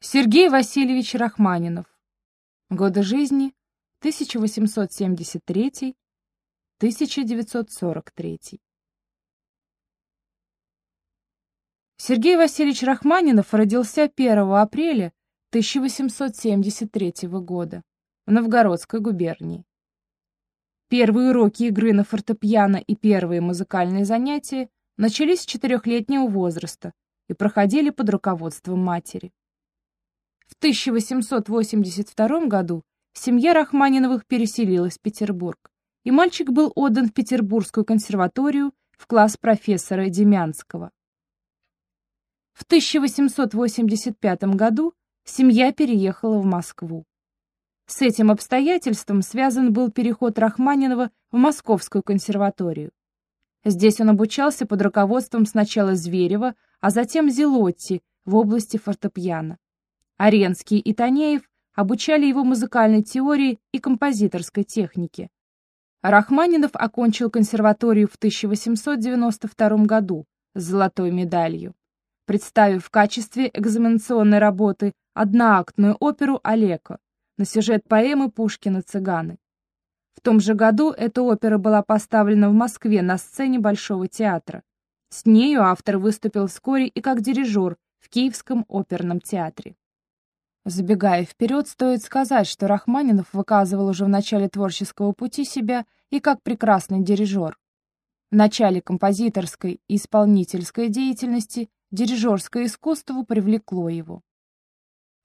Сергей Васильевич Рахманинов. Годы жизни 1873-1943. Сергей Васильевич Рахманинов родился 1 апреля 1873 года в Новгородской губернии. Первые уроки игры на фортепиано и первые музыкальные занятия начались с четырехлетнего возраста и проходили под руководством матери. В 1882 году семья Рахманиновых переселилась в Петербург, и мальчик был отдан в Петербургскую консерваторию в класс профессора Демянского. В 1885 году семья переехала в Москву. С этим обстоятельством связан был переход Рахманинова в Московскую консерваторию. Здесь он обучался под руководством сначала Зверева, а затем Зелотти в области фортепиано. Аренский и Танеев обучали его музыкальной теории и композиторской технике. Рахманинов окончил консерваторию в 1892 году с золотой медалью, представив в качестве экзаменационной работы одноактную оперу «Олеко» на сюжет поэмы Пушкина «Цыганы». В том же году эта опера была поставлена в Москве на сцене Большого театра. С нею автор выступил вскоре и как дирижер в Киевском оперном театре. Забегая вперед, стоит сказать, что Рахманинов выказывал уже в начале творческого пути себя и как прекрасный дирижер. В начале композиторской и исполнительской деятельности дирижерское искусство привлекло его.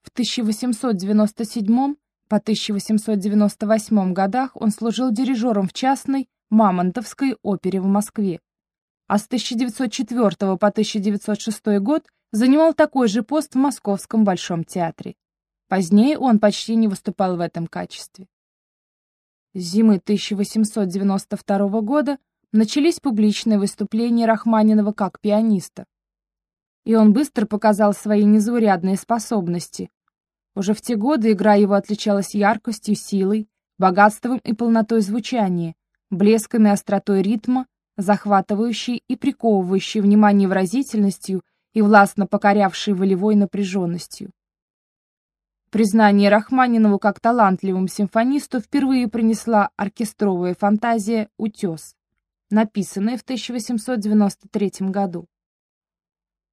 В 1897 по 1898 годах он служил дирижером в частной Мамонтовской опере в Москве, а с 1904 по 1906 год занимал такой же пост в Московском Большом театре. Позднее он почти не выступал в этом качестве. Зимы 1892 года начались публичные выступления Рахманинова как пианиста. И он быстро показал свои незаурядные способности. Уже в те годы игра его отличалась яркостью, силой, богатством и полнотой звучания, блеском и остротой ритма, захватывающей и приковывающей внимание выразительностью и властно покорявшей волевой напряженностью. Признание Рахманинову как талантливому симфонисту впервые принесла оркестровая фантазия «Утес», написанная в 1893 году.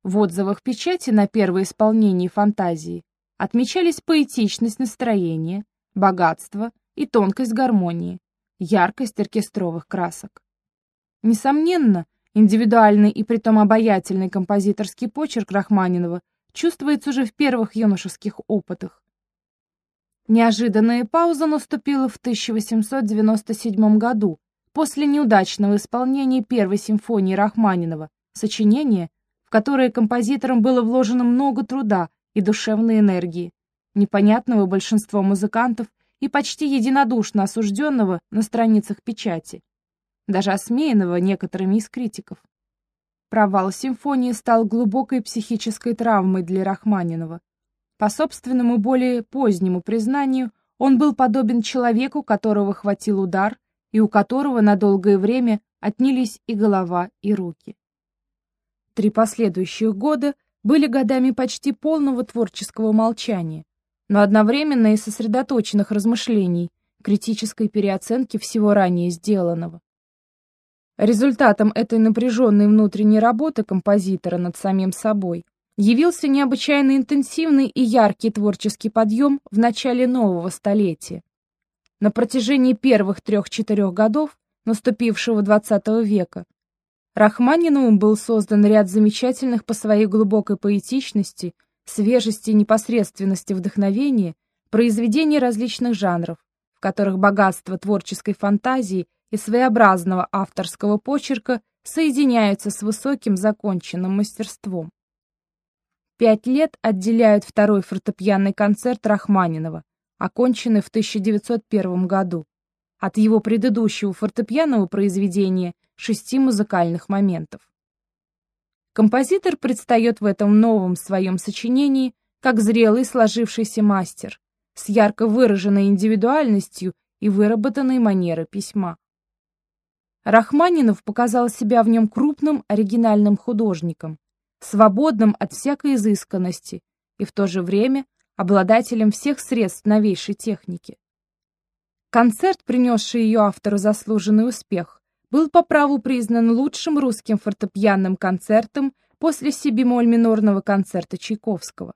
В отзывах печати на первое исполнение фантазии отмечались поэтичность настроения, богатство и тонкость гармонии, яркость оркестровых красок. Несомненно, индивидуальный и притом обаятельный композиторский почерк Рахманинова чувствуется уже в первых юношеских опытах. Неожиданная пауза наступила в 1897 году, после неудачного исполнения первой симфонии Рахманинова, сочинения, в которое композитором было вложено много труда и душевной энергии, непонятного большинства музыкантов и почти единодушно осужденного на страницах печати, даже осмеянного некоторыми из критиков. Провал симфонии стал глубокой психической травмой для Рахманинова. По собственному более позднему признанию, он был подобен человеку, которого хватил удар, и у которого на долгое время отнялись и голова, и руки. Три последующих года были годами почти полного творческого молчания, но одновременно и сосредоточенных размышлений, критической переоценки всего ранее сделанного. Результатом этой напряженной внутренней работы композитора над самим собой явился необычайно интенсивный и яркий творческий подъем в начале нового столетия. На протяжении первых трех-четырех годов наступившего XX века Рахманиновым был создан ряд замечательных по своей глубокой поэтичности, свежести и непосредственности вдохновения произведений различных жанров, в которых богатство творческой фантазии и своеобразного авторского почерка соединяются с высоким законченным мастерством. Пять лет отделяют второй фортепианный концерт Рахманинова, оконченный в 1901 году, от его предыдущего фортепианного произведения шести музыкальных моментов. Композитор предстает в этом новом своем сочинении как зрелый сложившийся мастер, с ярко выраженной индивидуальностью и выработанной манерой письма. Рахманинов показал себя в нем крупным оригинальным художником, свободным от всякой изысканности, и в то же время обладателем всех средств новейшей техники. Концерт, принесший ее автору заслуженный успех, был по праву признан лучшим русским фортепианным концертом после си-бемоль минорного концерта Чайковского.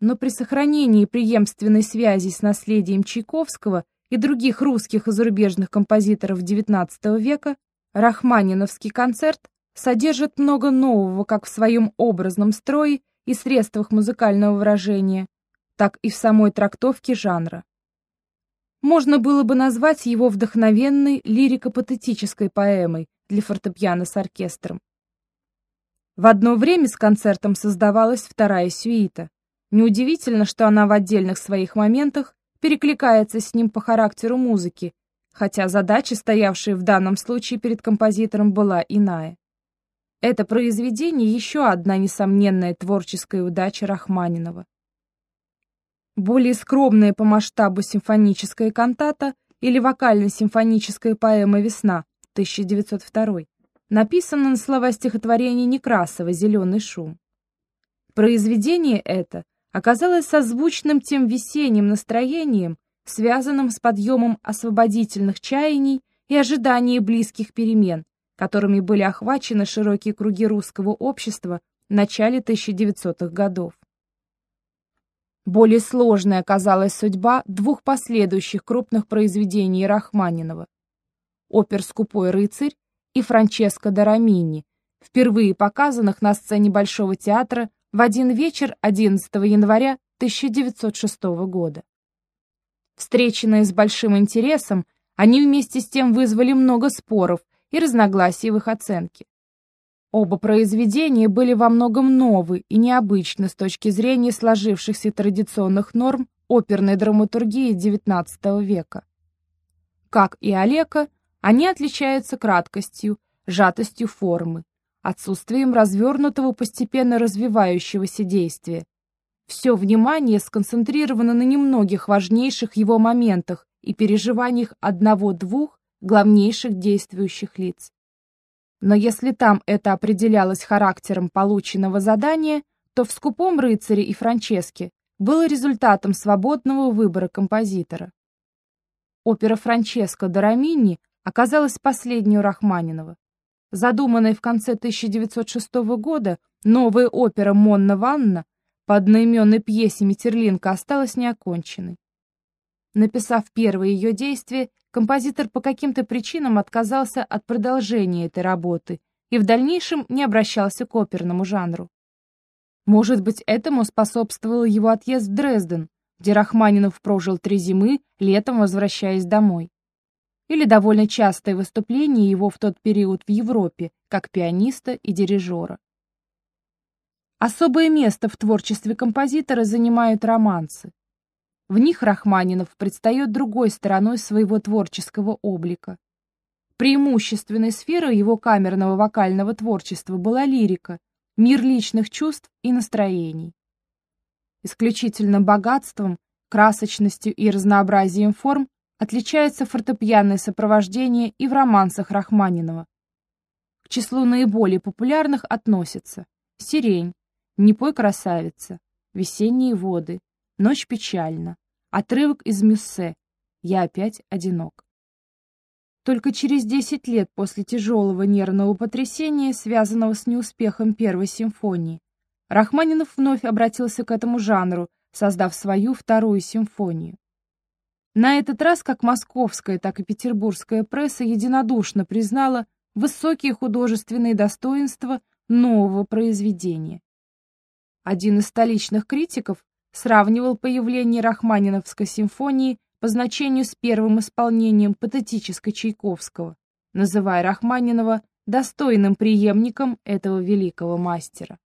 Но при сохранении преемственной связи с наследием Чайковского и других русских и зарубежных композиторов XIX века Рахманиновский концерт содержит много нового как в своем образном строе и средствах музыкального выражения, так и в самой трактовке жанра можно было бы назвать его вдохновенной лирико-патетической поэмой для фортепиано с оркестром. В одно время с концертом создавалась вторая сюита. Неудивительно, что она в отдельных своих моментах перекликается с ним по характеру музыки, хотя задача, стоявшая в данном случае перед композитором, была иная. Это произведение еще одна несомненная творческая удача Рахманинова. Более скромная по масштабу симфоническая кантата или вокально-симфоническая поэма «Весна» 1902 написана на слова стихотворения Некрасова «Зеленый шум». Произведение это оказалось созвучным тем весенним настроением, связанным с подъемом освободительных чаяний и ожиданием близких перемен, которыми были охвачены широкие круги русского общества в начале 1900-х годов. Более сложной оказалась судьба двух последующих крупных произведений Рахманинова. Опер «Скупой рыцарь» и «Франческо Дарамини», впервые показанных на сцене Большого театра в один вечер 11 января 1906 года. Встреченные с большим интересом, они вместе с тем вызвали много споров и разногласий в их оценке. Оба произведения были во многом новы и необычны с точки зрения сложившихся традиционных норм оперной драматургии XIX века. Как и Олека, они отличаются краткостью, сжатостью формы, отсутствием развернутого постепенно развивающегося действия. Все внимание сконцентрировано на немногих важнейших его моментах и переживаниях одного-двух главнейших действующих лиц. Но если там это определялось характером полученного задания, то в «Скупом рыцаре» и «Франческе» было результатом свободного выбора композитора. Опера «Франческо Дорамини» оказалась последней у Рахманинова. Задуманная в конце 1906 года, новая опера «Монна Ванна» по одноименной пьесе Метерлинка осталась неоконченной. Написав первое ее действие, композитор по каким-то причинам отказался от продолжения этой работы и в дальнейшем не обращался к оперному жанру. Может быть, этому способствовал его отъезд в Дрезден, где Рахманинов прожил три зимы, летом возвращаясь домой. Или довольно частое выступление его в тот период в Европе, как пианиста и дирижера. Особое место в творчестве композитора занимают романсы. В них Рахманинов предстает другой стороной своего творческого облика. Преимущественной сферой его камерного вокального творчества была лирика, мир личных чувств и настроений. Исключительным богатством, красочностью и разнообразием форм отличается фортепианное сопровождение и в романсах Рахманинова. К числу наиболее популярных относятся «Сирень», «Не пой, красавица», «Весенние воды», Ночь печальна. Отрывок из Мюссе. Я опять одинок. Только через 10 лет после тяжелого нервного потрясения, связанного с неуспехом первой симфонии, Рахманинов вновь обратился к этому жанру, создав свою вторую симфонию. На этот раз как московская, так и петербургская пресса единодушно признала высокие художественные достоинства нового произведения. Один из столичных критиков сравнивал появление Рахманиновской симфонии по значению с первым исполнением патетической Чайковского, называя Рахманинова достойным преемником этого великого мастера.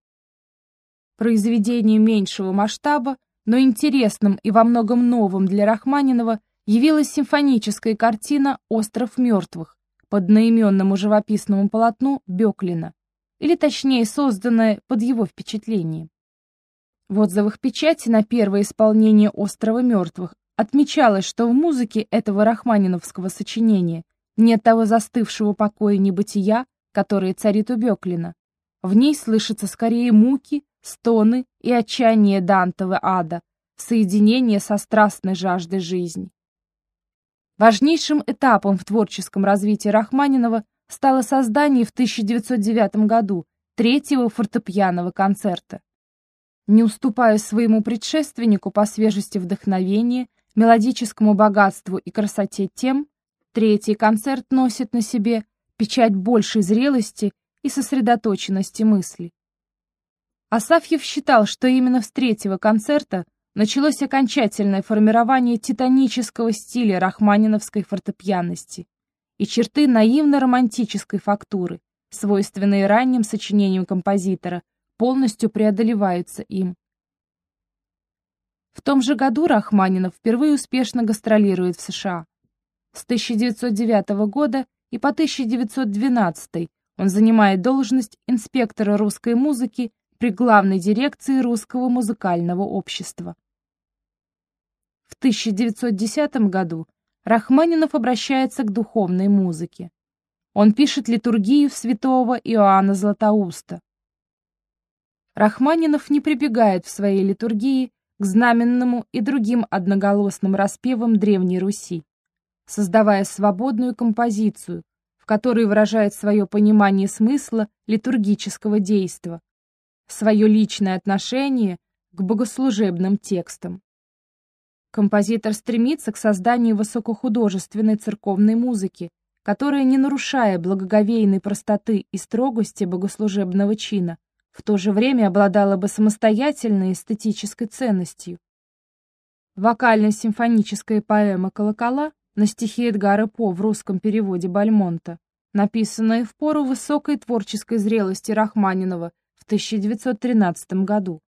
Произведение меньшего масштаба, но интересным и во многом новым для Рахманинова явилась симфоническая картина «Остров мертвых» под одноименному живописному полотну Беклина, или точнее созданное под его впечатлением. В отзывах печати на первое исполнение «Острова мертвых» отмечалось, что в музыке этого рахманиновского сочинения нет того застывшего покоя небытия, которое царит у Беклина. В ней слышатся скорее муки, стоны и отчаяние Дантова ада, соединение со страстной жаждой жизни. Важнейшим этапом в творческом развитии Рахманинова стало создание в 1909 году третьего фортепианного концерта. Не уступая своему предшественнику по свежести вдохновения, мелодическому богатству и красоте тем, третий концерт носит на себе печать большей зрелости и сосредоточенности мысли. Асафьев считал, что именно с третьего концерта началось окончательное формирование титанического стиля рахманиновской фортепианности и черты наивно-романтической фактуры, свойственные ранним сочинениям композитора, полностью преодолеваются им. В том же году Рахманинов впервые успешно гастролирует в США. С 1909 года и по 1912 он занимает должность инспектора русской музыки при главной дирекции Русского музыкального общества. В 1910 году Рахманинов обращается к духовной музыке. Он пишет литургию святого Иоанна Златоуста. Рахманинов не прибегает в своей литургии к знаменному и другим одноголосным распевам Древней Руси, создавая свободную композицию, в которой выражает свое понимание смысла литургического действа, свое личное отношение к богослужебным текстам. Композитор стремится к созданию высокохудожественной церковной музыки, которая, не нарушая благоговейной простоты и строгости богослужебного чина, в то же время обладала бы самостоятельной эстетической ценностью. Вокально-симфоническая поэма «Колокола» на стихи Эдгара По в русском переводе Бальмонта, написанная в пору высокой творческой зрелости Рахманинова в 1913 году.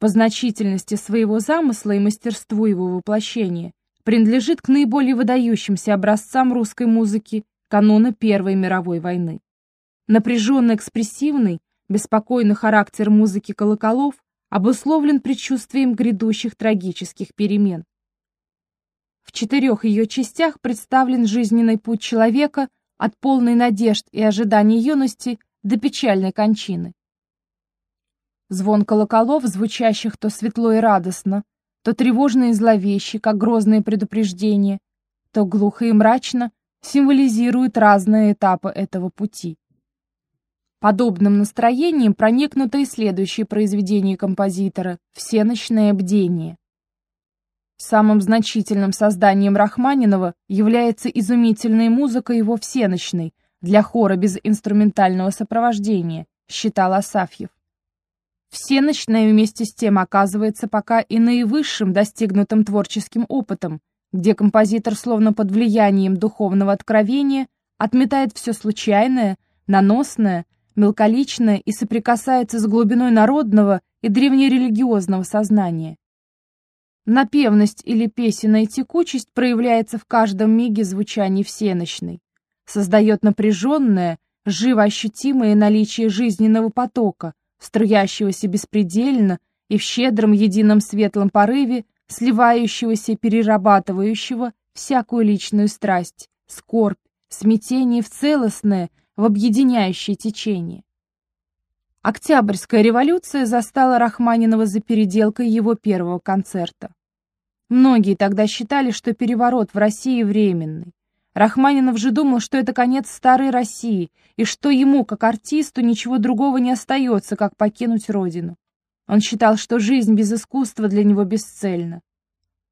По значительности своего замысла и мастерству его воплощения принадлежит к наиболее выдающимся образцам русской музыки канона Первой мировой войны. Напряженно-экспрессивный, Беспокойный характер музыки колоколов обусловлен предчувствием грядущих трагических перемен. В четырех ее частях представлен жизненный путь человека от полной надежд и ожиданий юности до печальной кончины. Звон колоколов, звучащих то светло и радостно, то тревожно и зловеще, как грозное предупреждение, то глухо и мрачно, символизирует разные этапы этого пути. Подобным настроением проникнуто и следующее произведение композитора «Всеночное бдение». Самым значительным созданием Рахманинова является изумительная музыка его всеночной, для хора без инструментального сопровождения, считал Асафьев. Всеночная вместе с тем оказывается пока и наивысшим достигнутым творческим опытом, где композитор словно под влиянием духовного откровения отметает все случайное, наносное, мелколичное и соприкасается с глубиной народного и древнерелигиозного сознания. Напевность или песенная текучесть проявляется в каждом миге звучания всеночной, создает напряженное, живо ощутимое наличие жизненного потока, струящегося беспредельно и в щедром едином светлом порыве, сливающегося перерабатывающего всякую личную страсть, скорбь, смятение в целостное, в объединяющее течение. Октябрьская революция застала Рахманинова за переделкой его первого концерта. Многие тогда считали, что переворот в России временный. Рахманинов же думал, что это конец старой России, и что ему, как артисту, ничего другого не остается, как покинуть родину. Он считал, что жизнь без искусства для него бесцельна.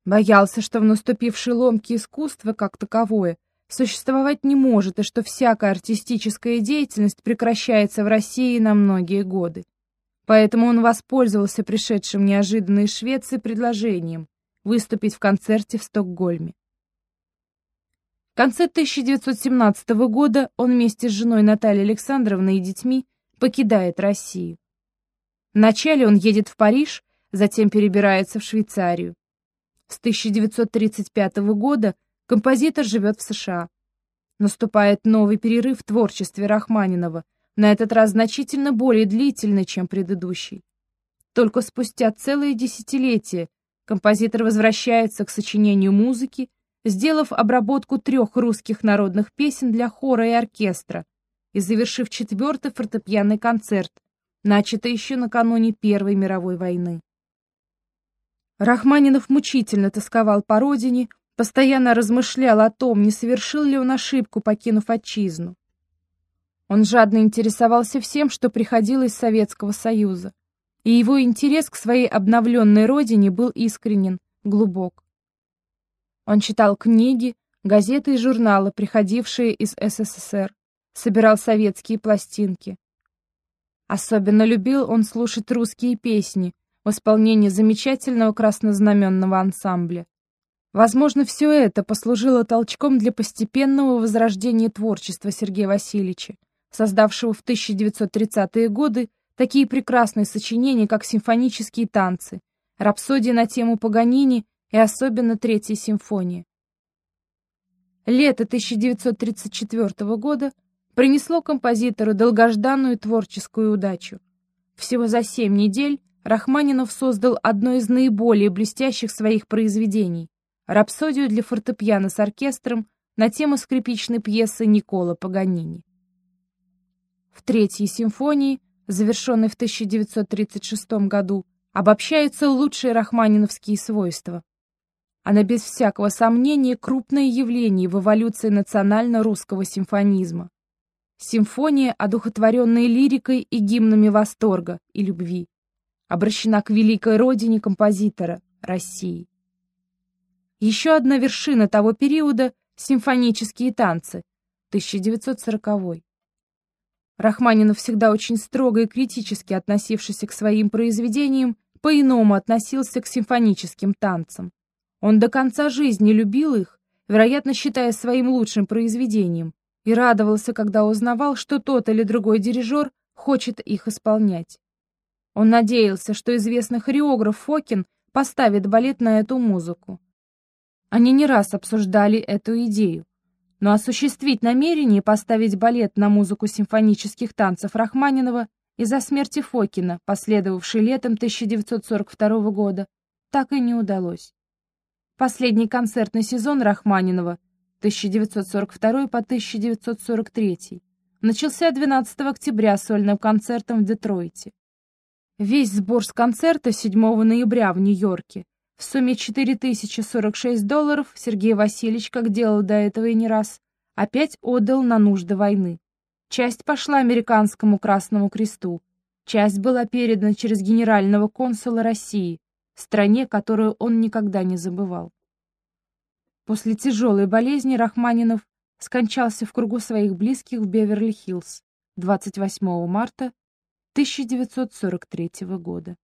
Боялся, что в наступившей ломке искусства, как таковое, существовать не может и что всякая артистическая деятельность прекращается в России на многие годы. Поэтому он воспользовался пришедшим неожиданно из Швеции предложением выступить в концерте в Стокгольме. В конце 1917 года он вместе с женой Натальей Александровной и детьми покидает Россию. Вначале он едет в Париж, затем перебирается в Швейцарию. С 1935 года Композитор живет в США. Наступает новый перерыв в творчестве Рахманинова, на этот раз значительно более длительный, чем предыдущий. Только спустя целые десятилетия композитор возвращается к сочинению музыки, сделав обработку трех русских народных песен для хора и оркестра и завершив четвертый фортепианный концерт, начатой еще накануне Первой мировой войны. Рахманинов мучительно тосковал по родине, постоянно размышлял о том, не совершил ли он ошибку, покинув отчизну. Он жадно интересовался всем, что приходило из Советского Союза, и его интерес к своей обновленной родине был искренен, глубок. Он читал книги, газеты и журналы, приходившие из СССР, собирал советские пластинки. Особенно любил он слушать русские песни в исполнении замечательного краснознаменного ансамбля. Возможно, все это послужило толчком для постепенного возрождения творчества Сергея Васильевича, создавшего в 1930-е годы такие прекрасные сочинения, как симфонические танцы, рапсодия на тему Паганини и особенно Третья симфония. Лето 1934 года принесло композитору долгожданную творческую удачу. Всего за семь недель Рахманинов создал одно из наиболее блестящих своих произведений — рапсодию для фортепиано с оркестром на тему скрипичной пьесы Никола Паганини. В Третьей симфонии, завершенной в 1936 году, обобщаются лучшие рахманиновские свойства. Она без всякого сомнения крупное явление в эволюции национально-русского симфонизма. Симфония, одухотворенная лирикой и гимнами восторга и любви, обращена к великой родине композитора — России. Еще одна вершина того периода — симфонические танцы, 1940 Рахманинов, всегда очень строго и критически относившийся к своим произведениям, по-иному относился к симфоническим танцам. Он до конца жизни любил их, вероятно, считая своим лучшим произведением, и радовался, когда узнавал, что тот или другой дирижер хочет их исполнять. Он надеялся, что известный хореограф Фокин поставит балет на эту музыку. Они не раз обсуждали эту идею. Но осуществить намерение поставить балет на музыку симфонических танцев Рахманинова из-за смерти Фокина, последовавшей летом 1942 года, так и не удалось. Последний концертный сезон Рахманинова 1942 по 1943 начался 12 октября сольным концертом в Детройте. Весь сбор с концерта 7 ноября в Нью-Йорке в сумме 4046 долларов Сергей Васильевич, как делал до этого и не раз, опять отдал на нужды войны. Часть пошла американскому Красному Кресту, часть была передана через генерального консула России, стране, которую он никогда не забывал. После тяжелой болезни Рахманинов скончался в кругу своих близких в Беверли-Хиллз 28 марта 1943 года.